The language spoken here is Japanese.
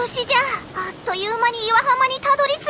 調じゃ。あっという間に岩浜にたどり着い